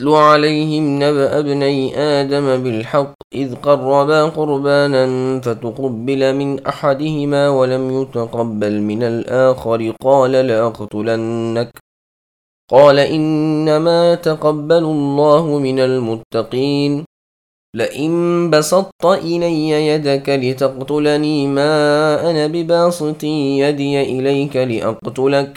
واتل عليهم نبأ ابني آدم بالحق إذ قربا قربانا فتقبل من أحدهما ولم يتقبل من الآخر قال لأقتلنك قال إنما تقبل الله من المتقين لئن بسطت إلي يدك لتقتلني ما أنا بباسط يدي إليك لأقتلك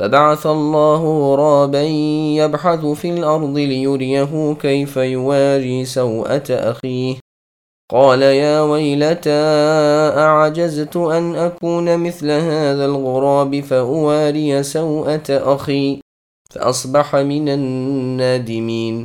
فبعث الله غرابا يبحث في الأرض ليريه كيف يواري سوءة أخيه. قال يا ويلتى أعجزت أن أكون مثل هذا الغراب فأواري سوءة أخي فأصبح من النادمين.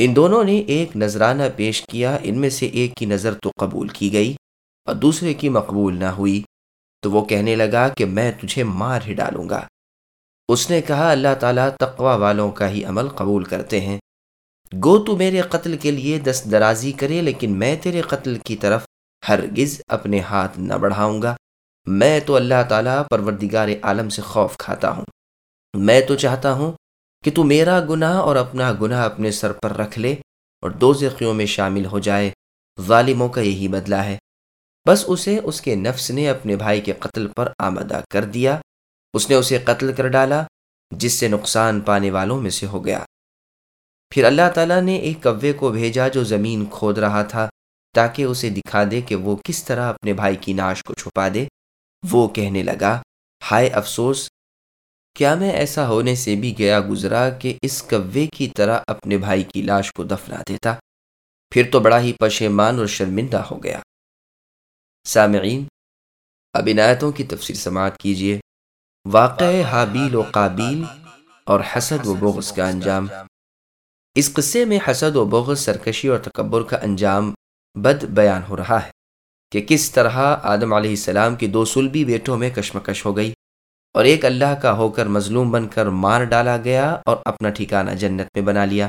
ان دونوں نے ایک نذرانہ پیش کیا، ان میں سے ایک کی نظر تو قبول کی گئی اور دوسرے کی مقبول نہ ہوئی۔ تو وہ کہنے لگا کہ میں تجھے مار ہی ڈالوں گا۔ اس نے کہا، اللہ تعالیٰ تقوا والوں کا ہی عمل قبول کرتے ہیں۔ گو تو میرے قتل کے لیے دست درازی کرے، لیکن میں تیرے قتل کی طرف ہرگز اپنے ہاتھ نہ بڑھاؤں گا۔ میں تو اللہ تعالیٰ پروردگار عالم سے خوف کھاتا ہوں۔ میں تو چاہتا ہوں کہ تو میرا گناہ اور اپنا گناہ اپنے سر پر رکھ لے اور دو ذخیوں میں شامل ہو جائے۔ ظالموں کا یہی بدلہ ہے۔ بس اسے اس کے نفس نے اپنے بھائی کے قتل پر آمدہ کر دیا۔ اس نے اسے قتل کر ڈالا، جس سے نقصان پانے والوں میں سے ہو گیا۔ پھر اللہ تعالیٰ نے ایک کوے کو بھیجا جو زمین کھود رہا تھا، تاکہ اسے دکھا دے کہ وہ کس طرح اپنے بھائی کی ناش کو چھپا دے۔ وہ کہنے لگا، ہائے افسوس کیا میں ایسا ہونے سے بھی گیا گزرا کہ اس کوے کی طرح اپنے بھائی کی لاش کو دفنا دیتا۔ پھر تو بڑا ہی پشیمان اور شرمندہ ہو گیا۔ سامعین، اب عنایتوں کی تفصیل سماعت کیجیے۔ واقع حابیل و قابیل اور حسد و بغض کا انجام۔ اس قصے میں حسد و بغض، سرکشی اور تکبر کا انجام بد بیان ہو رہا ہے کہ کس طرح آدم علیہ السلام کی دو سلبی بیٹوں میں کشمکش ہو گئی۔ اور ایک اللہ کا ہو کر مظلوم بن کر مار ڈالا گیا اور اپنا ٹھکانہ جنت میں بنا لیا۔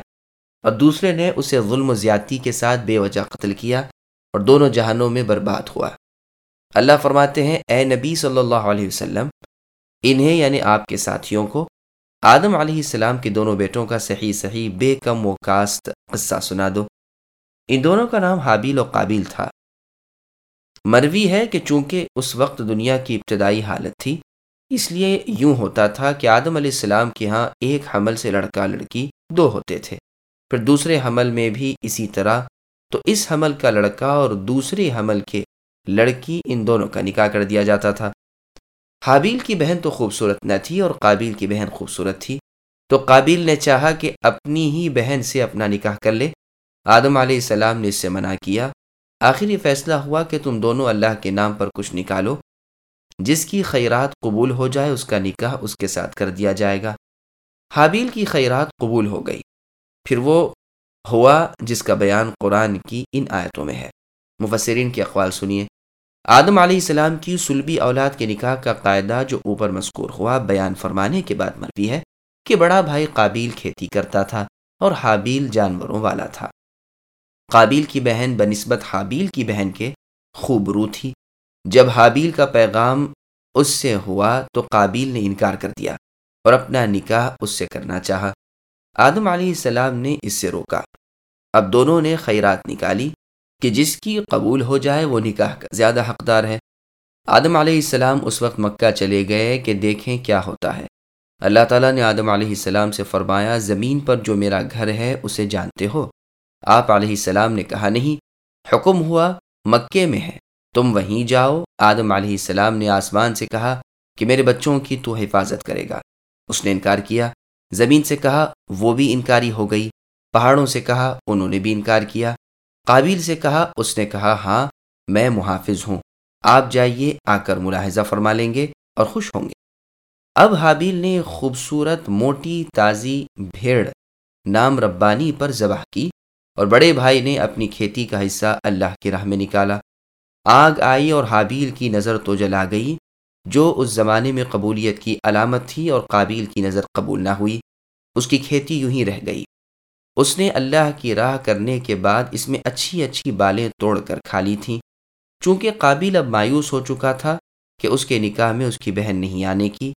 اور دوسرے نے اسے ظلم و زیادتی کے ساتھ بے وجہ قتل کیا اور دونوں جہانوں میں برباد ہوا۔ اللہ فرماتے ہیں، اے نبی صلی اللہ علیہ وسلم، انہیں یعنی آپ کے ساتھیوں کو آدم علیہ السلام کے دونوں بیٹوں کا صحیح صحیح بے کم و کاست قصہ سنا دو۔ ان دونوں کا نام حابیل و قابل تھا۔ مروی ہے کہ چونکہ اس وقت دنیا کی ابتدائی حالت تھی اس لیے یوں ہوتا تھا کہ آدم علیہ السلام کے ہاں ایک حمل سے لڑکا لڑکی دو ہوتے تھے۔ پھر دوسرے حمل میں بھی اسی طرح۔ تو اس حمل کا لڑکا اور دوسرے حمل کے لڑکی ان دونوں کا نکاح کر دیا جاتا تھا۔ حابیل کی بہن تو خوبصورت نہ تھی اور قابل کی بہن خوبصورت تھی۔ تو قابل نے چاہا کہ اپنی ہی بہن سے اپنا نکاح کر لے۔ آدم علیہ السلام نے اس سے منع کیا۔ آخر یہ فیصلہ ہوا کہ تم دونوں اللہ کے نام پر کچھ نکالو۔ جس کی خیرات قبول ہو جائے اس کا نکاح اس کے ساتھ کر دیا جائے گا۔ حابیل کی خیرات قبول ہو گئی۔ پھر وہ ہوا جس کا بیان قرآن کی ان آیتوں میں ہے۔ مفسرین کے اقوال سنیے۔ آدم علیہ السلام کی سلبی اولاد کے نکاح کا قاعدہ جو اوپر مذکور ہوا بیان فرمانے کے بعد مربی ہے کہ بڑا بھائی قابیل کھیتی کرتا تھا اور حابیل جانوروں والا تھا۔ قابیل کی بہن بنسبت حابیل کی بہن کے خوب رو تھی۔ جب حابیل کا پیغام اس سے ہوا تو قابیل نے انکار کر دیا اور اپنا نکاح اس سے کرنا چاہا۔ آدم علیہ السلام نے اس سے روکا۔ اب دونوں نے خیرات نکالی کہ جس کی قبول ہو جائے وہ نکاح کا زیادہ حقدار ہے۔ آدم علیہ السلام اس وقت مکہ چلے گئے کہ دیکھیں کیا ہوتا ہے۔ اللہ تعالیٰ نے آدم علیہ السلام سے فرمایا، زمین پر جو میرا گھر ہے اسے جانتے ہو۔ آپ علیہ السلام نے کہا، نہیں، حکم ہوا مکے میں ہے۔ تم وہیں جاؤ۔ آدم علیہ السلام نے آسمان سے کہا کہ میرے بچوں کی تو حفاظت کرے گا۔ اس نے انکار کیا۔ زمین سے کہا، وہ بھی انکاری ہو گئی۔ پہاڑوں سے کہا، انہوں نے بھی انکار کیا۔ قابل سے کہا، اس نے کہا ہاں میں محافظ ہوں۔ آپ جائیے، آ کر ملاحظہ فرما لیں گے اور خوش ہوں گے۔ اب حابیل نے خوبصورت، موٹی، تازی بھیڑ نام ربانی پر ذبح کی اور بڑے بھائی نے اپنی کھیتی کا حصہ اللہ کی راہ میں نکالا۔ آگ آئی اور حابیل کی نظر تو جلا گئی، جو اس زمانے میں قبولیت کی علامت تھی اور قابل کی نظر قبول نہ ہوئی، اس کی کھیتی یوں ہی رہ گئی۔ اس نے اللہ کی راہ کرنے کے بعد اس میں اچھی اچھی بالیں توڑ کر کھا لی تھیں۔ چونکہ قابل اب مایوس ہو چکا تھا کہ اس کے نکاح میں اس کی بہن نہیں آنے کی،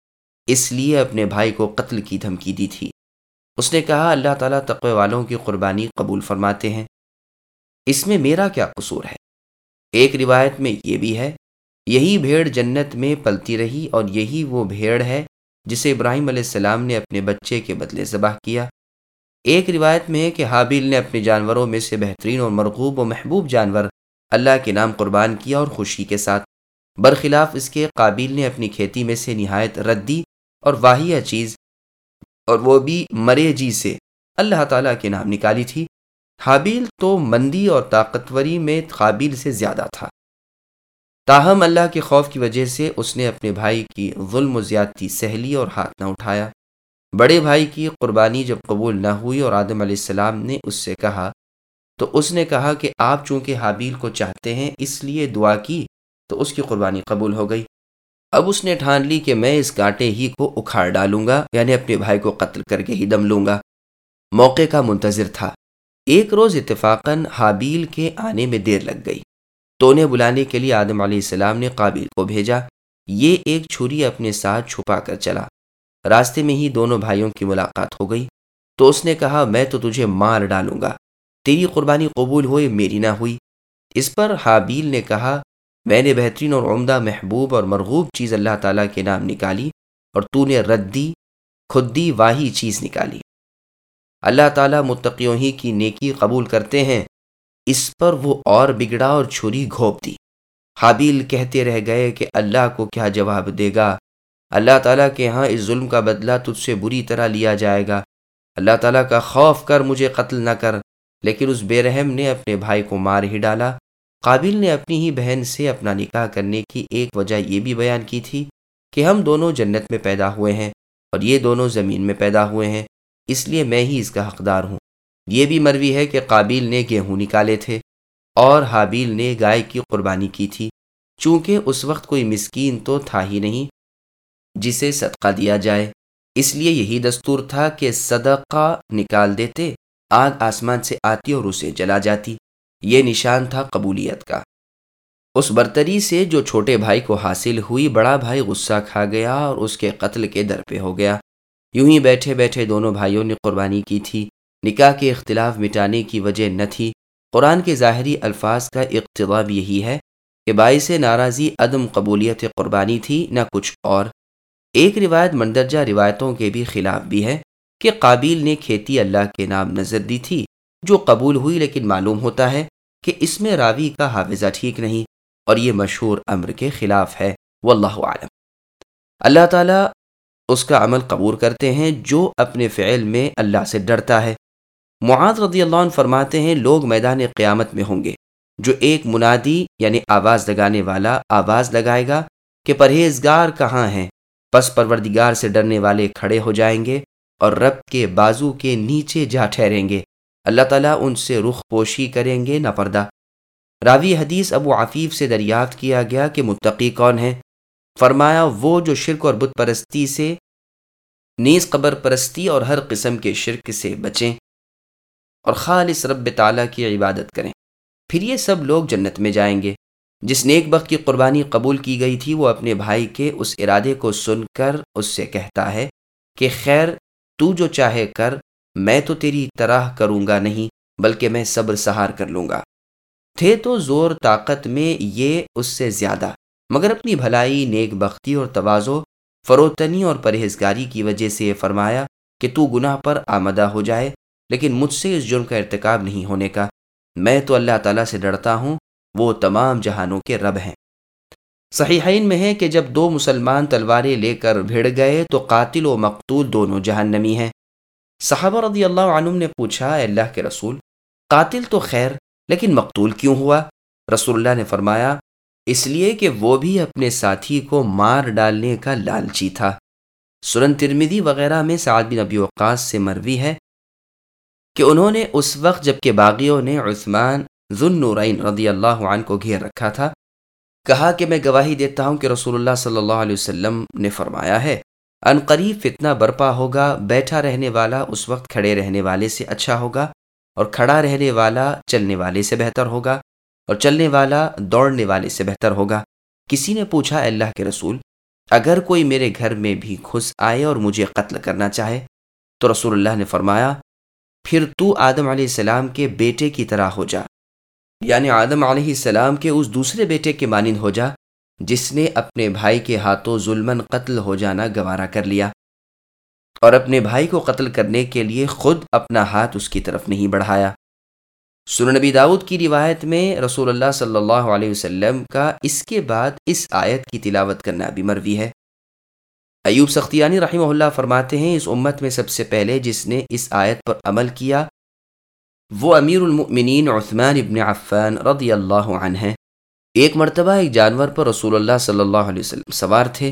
اس لیے اپنے بھائی کو قتل کی دھمکی دی تھی۔ اس نے کہا، اللہ تعالیٰ تقوی والوں کی قربانی قبول فرماتے ہیں۔ اس میں میرا کیا قصور ہے؟ ایک روایت میں یہ بھی ہے، یہی بھیڑ جنت میں پلتی رہی اور یہی وہ بھیڑ ہے جسے ابراہیم علیہ السلام نے اپنے بچے کے بدلے ذبح کیا۔ ایک روایت میں ہے کہ حابیل نے اپنے جانوروں میں سے بہترین اور مرغوب و محبوب جانور اللہ کے نام قربان کیا اور خوشی کے ساتھ، برخلاف اس کے قابل نے اپنی کھیتی میں سے نہایت ردی اور واحیہ چیز اور وہ بھی مرے جی سے اللہ تعالیٰ کے نام نکالی تھی۔ حابیل تو مندی اور طاقتوری میں قابل سے زیادہ تھا۔ تاہم اللہ کے خوف کی وجہ سے اس نے اپنے بھائی کی ظلم و زیادتی سہلی اور ہاتھ نہ اٹھایا۔ بڑے بھائی کی قربانی جب قبول نہ ہوئی اور آدم علیہ السلام نے اس سے کہا، تو اس نے کہا کہ آپ چونکہ حابیل کو چاہتے ہیں، اس لیے دعا کی، تو اس کی قربانی قبول ہو گئی۔ اب اس نے ٹھان لی کہ میں اس کانٹے ہی کو اکھاڑ ڈالوں گا یعنی اپنے بھائی کو قتل کر کے ہی دم لوں گا۔ موقع کا منتظر تھا۔ ایک روز اتفاقاً حابیل کے آنے میں دیر لگ گئی۔ تو نے بلانے کے لیے آدم علیہ السلام نے قابل کو بھیجا۔ یہ ایک چھری اپنے ساتھ چھپا کر چلا۔ راستے میں ہی دونوں بھائیوں کی ملاقات ہو گئی۔ تو اس نے کہا، میں تو تجھے مار ڈالوں گا۔ تیری قربانی قبول ہوئے، میری نہ ہوئی۔ اس پر حابیل نے کہا، میں نے بہترین اور عمدہ محبوب اور مرغوب چیز اللہ تعالیٰ کے نام نکالی اور تو نے ردی خودی واہی چیز نکالی۔ اللہ تعالیٰ متقیوں ہی کی نیکی قبول کرتے ہیں۔ اس پر وہ اور بگڑا اور چھری گھوپ دی حابیل کہتے رہ گئے کہ اللہ کو کیا جواب دے گا۔ اللہ تعالیٰ کے ہاں اس ظلم کا بدلہ تجھ سے بری طرح لیا جائے گا۔ اللہ تعالیٰ کا خوف کر مجھے قتل نہ کر، لیکن اس بے رحم نے اپنے بھائی کو مار ہی ڈالا۔ قابل نے اپنی ہی بہن سے اپنا نکاح کرنے کی ایک وجہ یہ بھی بیان کی تھی کہ ہم دونوں جنت میں پیدا ہوئے ہیں اور یہ دونوں زمین میں پیدا ہوئے ہیں۔ اس لیے میں ہی اس کا حقدار ہوں۔ یہ بھی مروی ہے کہ قابل نے گیہوں نکالے تھے اور حابیل نے گائے کی قربانی کی تھی۔ چونکہ اس وقت کوئی مسکین تو تھا ہی نہیں جسے صدقہ دیا جائے۔ اس لیے یہی دستور تھا کہ صدقہ نکال دیتے، آگ آسمان سے آتی اور اسے جلا جاتی۔ یہ نشان تھا قبولیت کا۔ اس برتری سے جو چھوٹے بھائی کو حاصل ہوئی، بڑا بھائی غصہ کھا گیا اور اس کے قتل کے در پہ ہو گیا۔ یوں ہی بیٹھے بیٹھے دونوں بھائیوں نے قربانی کی تھی۔ نکاح کے اختلاف مٹانے کی وجہ نہ تھی۔ قرآن کے ظاہری الفاظ کا اقتباب یہی ہے کہ باعث ناراضی، عدم قبولیت قربانی تھی، نہ کچھ اور۔ ایک روایت مندرجہ روایتوں کے بھی خلاف بھی ہے کہ قابل نے کھیتی اللہ کے نام نظر دی تھی، جو قبول ہوئی لیکن معلوم ہوتا ہے کہ اس میں راوی کا حافظہ ٹھیک نہیں اور یہ مشہور امر کے خلاف ہے۔ واللہ عالم اللہ تعالیٰ اس کا عمل قبول کرتے ہیں جو اپنے فعل میں اللہ سے ڈرتا ہے۔ معاذ رضی اللہ عنہ فرماتے ہیں، لوگ میدان قیامت میں ہوں گے، جو ایک منادی یعنی آواز لگانے والا آواز لگائے گا کہ پرہیزگار کہاں ہیں۔ پس پروردگار سے ڈرنے والے کھڑے ہو جائیں گے اور رب کے بازو کے نیچے جا ٹھہریں گے۔ اللہ تعالیٰ ان سے رخ پوشی کریں گے نہ پردہ راوی حدیث ابو عفیف سے دریافت کیا گیا کہ متقی کون ہے فرمایا، وہ جو شرک اور بت پرستی سے نیز قبر پرستی اور ہر قسم کے شرک سے بچیں اور خالص رب تعالیٰ کی عبادت کریں۔ پھر یہ سب لوگ جنت میں جائیں گے۔ جس نیک بخت کی قربانی قبول کی گئی تھی، وہ اپنے بھائی کے اس ارادے کو سن کر اس سے کہتا ہے کہ خیر، تو جو چاہے کر، میں تو تیری طرح کروں گا نہیں، بلکہ میں صبر سہار کر لوں گا۔ تھے تو زور طاقت میں یہ اس سے زیادہ، مگر اپنی بھلائی، نیک بختی اور توازو فروتنی اور پرہیزگاری کی وجہ سے یہ فرمایا کہ تو گناہ پر آمدہ ہو جائے، لیکن مجھ سے اس جرم کا ارتکاب نہیں ہونے کا۔ میں تو اللہ تعالیٰ سے ڈرتا ہوں، وہ تمام جہانوں کے رب ہیں۔ صحیحین میں ہے کہ جب دو مسلمان تلواریں لے کر بھیڑ گئے تو قاتل و مقتول دونوں جہنمی ہیں۔ صحابہ رضی اللہ عنہ نے پوچھا، اے اللہ کے رسول، قاتل تو خیر، لیکن مقتول کیوں ہوا؟ رسول اللہ نے فرمایا اس لیے کہ وہ بھی اپنے ساتھی کو مار ڈالنے کا لالچی تھا۔ سرن ترمیدی وغیرہ میں سعد بن نبی وقاص سے مروی ہے کہ انہوں نے اس وقت جبکہ باغیوں نے عثمان ذن رضی اللہ عنہ کو گھیر رکھا تھا، کہا کہ میں گواہی دیتا ہوں کہ رسول اللہ صلی اللہ علیہ وسلم نے فرمایا ہے، ان قریب فتنہ برپا ہوگا، بیٹھا رہنے والا اس وقت کھڑے رہنے والے سے اچھا ہوگا اور کھڑا رہنے والا چلنے والے سے بہتر ہوگا۔ اور چلنے والا، دوڑنے والے سے بہتر ہوگا۔ کسی نے پوچھا اللہ کے رسول، اگر کوئی میرے گھر میں بھی گھس آئے اور مجھے قتل کرنا چاہے، تو رسول اللہ نے فرمایا، پھر تو آدم علیہ السلام کے بیٹے کی طرح ہو جا۔ یعنی آدم علیہ السلام کے اس دوسرے بیٹے کے مانند ہو جا، جس نے اپنے بھائی کے ہاتھوں ظلمن قتل ہو جانا گوارا کر لیا۔ اور اپنے بھائی کو قتل کرنے کے لیے خود اپنا ہاتھ اس کی طرف نہیں بڑھایا۔ سن نبی داود کی روایت میں رسول اللہ صلی اللہ علیہ وسلم کا اس کے بعد اس آیت کی تلاوت کرنا بھی مروی ہے۔ ایوب سختیانی رحمہ اللہ فرماتے ہیں، اس امت میں سب سے پہلے جس نے اس آیت پر عمل کیا، وہ امیر المؤمنین عثمان ابن عفان رضی اللہ عنہ ہیں۔ ایک مرتبہ ایک جانور پر رسول اللہ صلی اللہ علیہ وسلم سوار تھے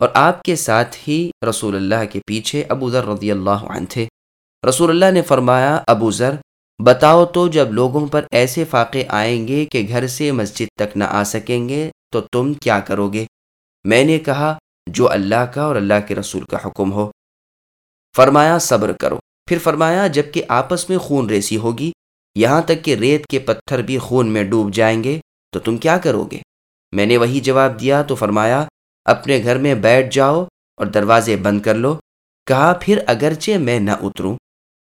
اور آپ کے ساتھ ہی رسول اللہ کے پیچھے ابو ذر رضی اللہ عنہ تھے۔ رسول اللہ نے فرمایا، ابو ذر بتاؤ تو جب لوگوں پر ایسے فاقے آئیں گے کہ گھر سے مسجد تک نہ آ سکیں گے، تو تم کیا کرو گے؟ میں نے کہا، جو اللہ کا اور اللہ کے رسول کا حکم ہو۔ فرمایا، صبر کرو۔ پھر فرمایا، جبکہ آپس میں خون ریسی ہوگی، یہاں تک کہ ریت کے پتھر بھی خون میں ڈوب جائیں گے، تو تم کیا کرو گے؟ میں نے وہی جواب دیا، تو فرمایا، اپنے گھر میں بیٹھ جاؤ اور دروازے بند کر لو۔ کہا، پھر اگرچہ میں نہ اتروں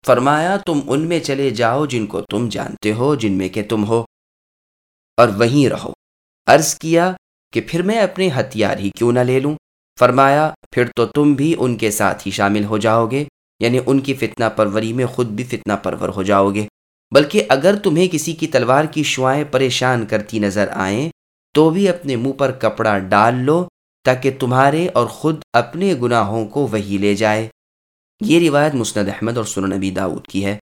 فرمایا، تم ان میں چلے جاؤ جن کو تم جانتے ہو، جن میں کہ تم ہو، اور وہیں رہو۔ عرض کیا کہ پھر میں اپنے ہتھیار ہی کیوں نہ لے لوں؟ فرمایا، پھر تو تم بھی ان کے ساتھ ہی شامل ہو جاؤ گے یعنی ان کی فتنہ پروری میں خود بھی فتنہ پرور ہو جاؤ گے بلکہ اگر تمہیں کسی کی تلوار کی شعائیں پریشان کرتی نظر آئیں، تو بھی اپنے منہ پر کپڑا ڈال لو تاکہ تمہارے اور خود اپنے گناہوں کو وہی لے جائے۔ یہ روایت مسند احمد اور سنن نبی داود کی ہے۔